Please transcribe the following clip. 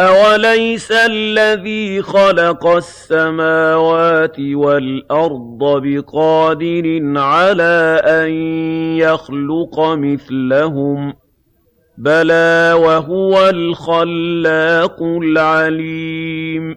أَوَلَيْسَ الَّذِي خَلَقَ السَّمَاوَاتِ وَالْأَرْضَ بِقَادِرٍ عَلَىٰ أَن يَخْلُقَ مِثْلَهُم ۚ بَلَىٰ وَهُوَ الْخَلَّاقُ الْعَلِيمُ